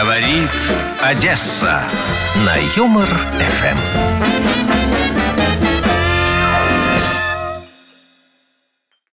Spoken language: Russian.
Говорит Одесса на Юмор ФМ.